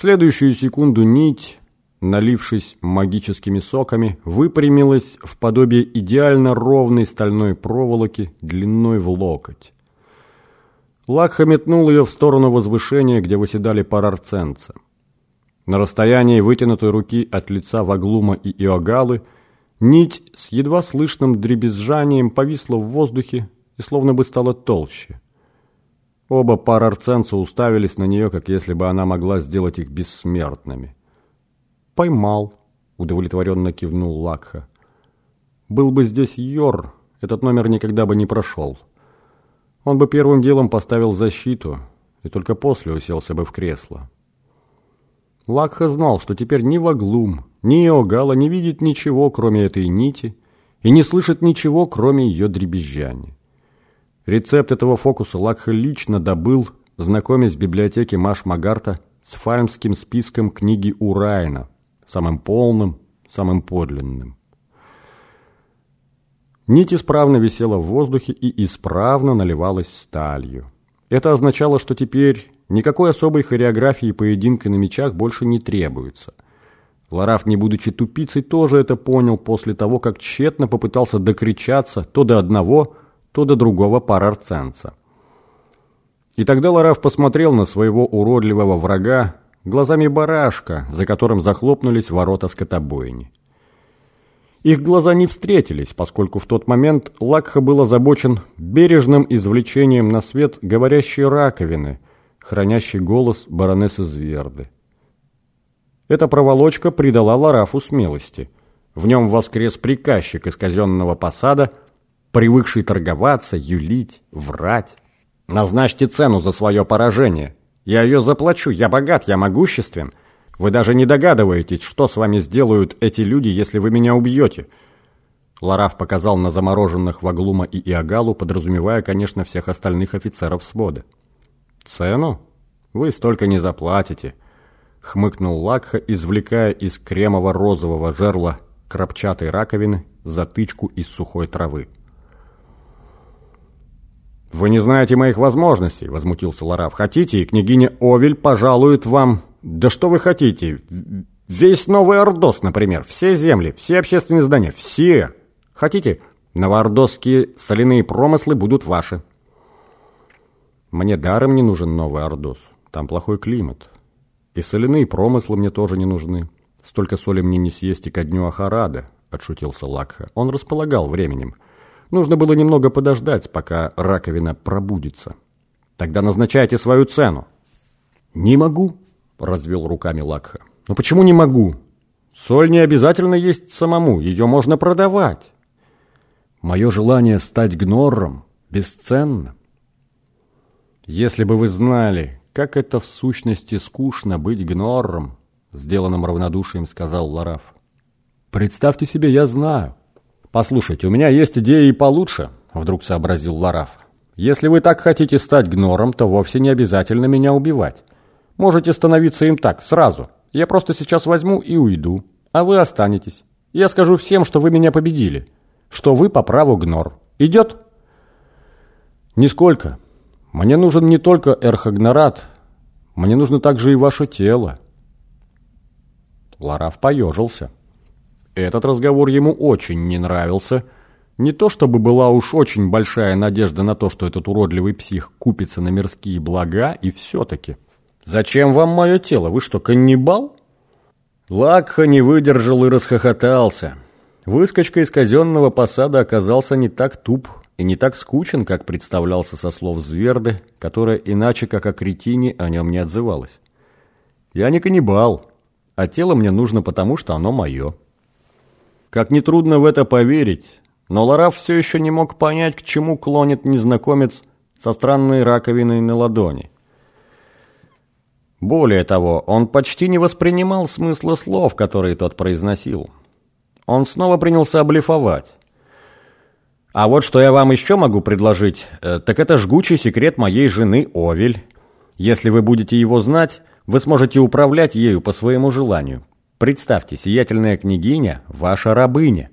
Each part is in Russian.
Следующую секунду нить, налившись магическими соками, выпрямилась в подобие идеально ровной стальной проволоки длиной в локоть. Лакха метнул ее в сторону возвышения, где выседали парарценцы. На расстоянии вытянутой руки от лица Ваглума и Иогалы нить с едва слышным дребезжанием повисла в воздухе и словно бы стала толще. Оба парарценца уставились на нее, как если бы она могла сделать их бессмертными. «Поймал», — удовлетворенно кивнул Лакха. «Был бы здесь Йор, этот номер никогда бы не прошел. Он бы первым делом поставил защиту и только после уселся бы в кресло». Лакха знал, что теперь ни Ваглум, ни Иогала не видит ничего, кроме этой нити, и не слышит ничего, кроме ее дребезжания. Рецепт этого фокуса Лакха лично добыл, знакомясь в библиотеке Маш Магарта с фальмским списком книги Урайна, самым полным, самым подлинным. Нить исправно висела в воздухе и исправно наливалась сталью. Это означало, что теперь никакой особой хореографии поединка на мечах больше не требуется. Лараф, не будучи тупицей, тоже это понял после того, как тщетно попытался докричаться то до одного, то до другого парарценца. И тогда Лараф посмотрел на своего уродливого врага глазами барашка, за которым захлопнулись ворота скотобойни. Их глаза не встретились, поскольку в тот момент Лакха был озабочен бережным извлечением на свет говорящей раковины, хранящей голос баронессы Зверды. Эта проволочка придала Ларафу смелости. В нем воскрес приказчик из казенного посада, привыкший торговаться, юлить, врать. «Назначьте цену за свое поражение. Я ее заплачу, я богат, я могуществен». Вы даже не догадываетесь, что с вами сделают эти люди, если вы меня убьете». Лараф показал на замороженных Ваглума и Иогалу, подразумевая, конечно, всех остальных офицеров свода. «Цену? Вы столько не заплатите», — хмыкнул Лакха, извлекая из кремово-розового жерла крапчатой раковины затычку из сухой травы. «Вы не знаете моих возможностей», — возмутился Лараф. «Хотите, и княгиня Овель пожалует вам да что вы хотите? Весь Новый Ордос, например, все земли, все общественные здания, все. Хотите? Новоордосские соляные промыслы будут ваши. Мне даром не нужен Новый Ордос. Там плохой климат. И соляные промыслы мне тоже не нужны. Столько соли мне не съесть и ко дню Ахарада, отшутился Лакха. Он располагал временем. Нужно было немного подождать, пока раковина пробудится. Тогда назначайте свою цену. Не могу, развел руками Лакха. «Но почему не могу? Соль не обязательно есть самому, ее можно продавать. Мое желание стать гнорром бесценно. Если бы вы знали, как это в сущности скучно быть гнорром, сделанным равнодушием сказал Лараф. Представьте себе, я знаю. Послушайте, у меня есть идея и получше, вдруг сообразил Лараф. Если вы так хотите стать гнором, то вовсе не обязательно меня убивать. Можете становиться им так, сразу. Я просто сейчас возьму и уйду. А вы останетесь. Я скажу всем, что вы меня победили. Что вы по праву гнор. Идет? Нисколько. Мне нужен не только эрхогнорат. Мне нужно также и ваше тело. Лараф поежился. Этот разговор ему очень не нравился. Не то чтобы была уж очень большая надежда на то, что этот уродливый псих купится на мирские блага, и все-таки... «Зачем вам мое тело? Вы что, каннибал?» Лакха не выдержал и расхохотался. Выскочка из казенного посада оказался не так туп и не так скучен, как представлялся со слов Зверды, которая иначе, как о кретине, о нем не отзывалась. «Я не каннибал, а тело мне нужно потому, что оно мое». Как нетрудно в это поверить, но Лараф все еще не мог понять, к чему клонит незнакомец со странной раковиной на ладони. Более того, он почти не воспринимал смысла слов, которые тот произносил. Он снова принялся облифовать. А вот что я вам еще могу предложить, э, так это жгучий секрет моей жены Овель. Если вы будете его знать, вы сможете управлять ею по своему желанию. Представьте, сиятельная княгиня – ваша рабыня.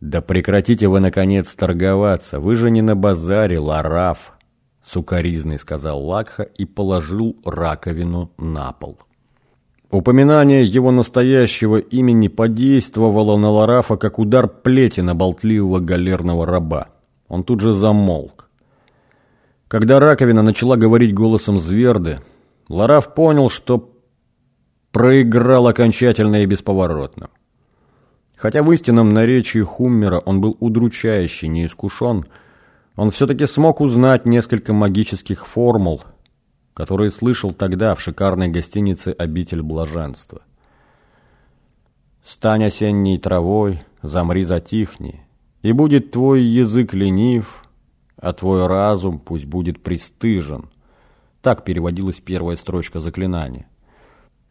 Да прекратите вы, наконец, торговаться, вы же не на базаре, Лараф. Сукаризный сказал Лакха и положил раковину на пол. Упоминание его настоящего имени подействовало на Ларафа, как удар плети на болтливого галерного раба. Он тут же замолк. Когда раковина начала говорить голосом Зверды, Лараф понял, что проиграл окончательно и бесповоротно. Хотя в истинном наречии Хуммера он был удручающе неискушен, он все-таки смог узнать несколько магических формул, которые слышал тогда в шикарной гостинице «Обитель блаженства». «Стань осенней травой, замри, затихни, и будет твой язык ленив, а твой разум пусть будет пристыжен». Так переводилась первая строчка заклинания.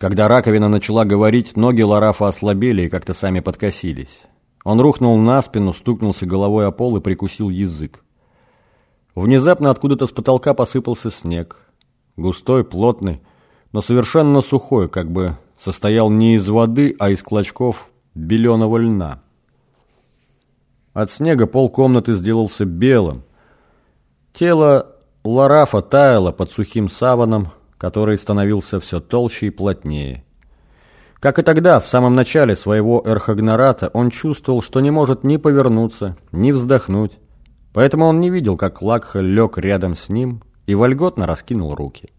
Когда раковина начала говорить, ноги Ларафа ослабели и как-то сами подкосились. Он рухнул на спину, стукнулся головой о пол и прикусил язык. Внезапно откуда-то с потолка посыпался снег. Густой, плотный, но совершенно сухой, как бы состоял не из воды, а из клочков беленого льна. От снега пол комнаты сделался белым. Тело Ларафа таяло под сухим саваном, который становился все толще и плотнее. Как и тогда, в самом начале своего эрхогнората, он чувствовал, что не может ни повернуться, ни вздохнуть. Поэтому он не видел, как Лакха лег рядом с ним и вольготно раскинул руки.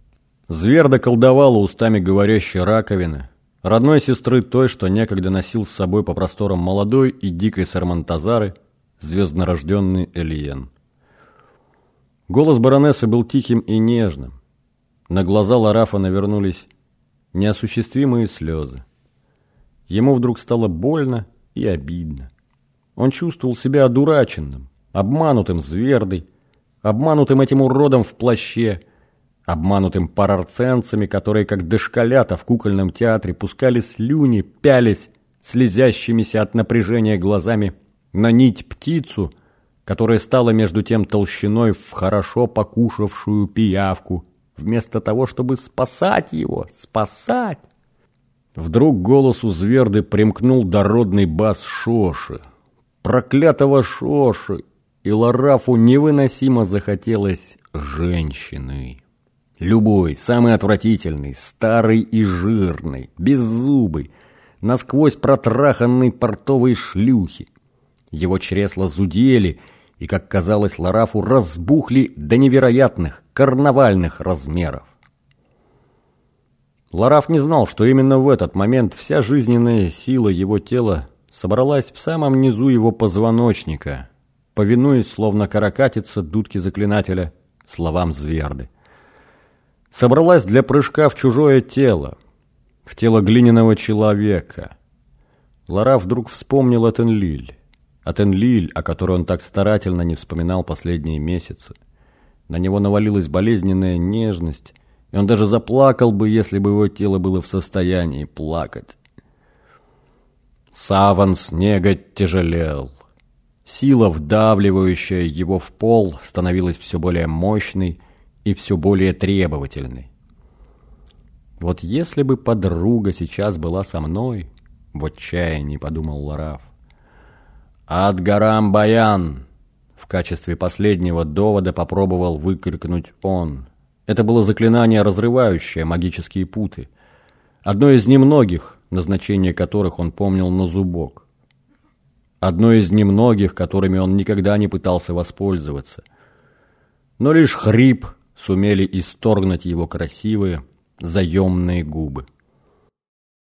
Зверда колдовала устами говорящей раковины, родной сестры той, что некогда носил с собой по просторам молодой и дикой Сармантазары, звезднорожденный Элиен. Голос баронессы был тихим и нежным, на глаза Ларафа навернулись неосуществимые слезы. Ему вдруг стало больно и обидно. Он чувствовал себя одураченным, обманутым звердой, обманутым этим уродом в плаще, обманутым парарценцами, которые, как дошколята в кукольном театре, пускали слюни, пялись слезящимися от напряжения глазами на нить птицу, которая стала между тем толщиной в хорошо покушавшую пиявку – вместо того, чтобы спасать его, спасать. Вдруг голосу Зверды примкнул дородный бас Шоши. Проклятого Шоши! И Ларафу невыносимо захотелось женщины. Любой, самый отвратительный, старый и жирный, беззубый, насквозь протраханный портовой шлюхи. Его чресла зудели, и, как казалось Ларафу, разбухли до невероятных, карнавальных размеров. Лараф не знал, что именно в этот момент вся жизненная сила его тела собралась в самом низу его позвоночника, повинуясь, словно каракатица дудки заклинателя, словам зверды. Собралась для прыжка в чужое тело, в тело глиняного человека. Лараф вдруг вспомнил Этенлиль. От Энлиль, о которой он так старательно не вспоминал последние месяцы. На него навалилась болезненная нежность, и он даже заплакал бы, если бы его тело было в состоянии плакать. Саван снега тяжелел. Сила, вдавливающая его в пол, становилась все более мощной и все более требовательной. Вот если бы подруга сейчас была со мной, в отчаянии подумал Лараф, «Адгарам Баян!» В качестве последнего довода попробовал выкрикнуть он. Это было заклинание, разрывающее магические путы. Одно из немногих, назначение которых он помнил на зубок. Одно из немногих, которыми он никогда не пытался воспользоваться. Но лишь хрип сумели исторгнуть его красивые, заемные губы.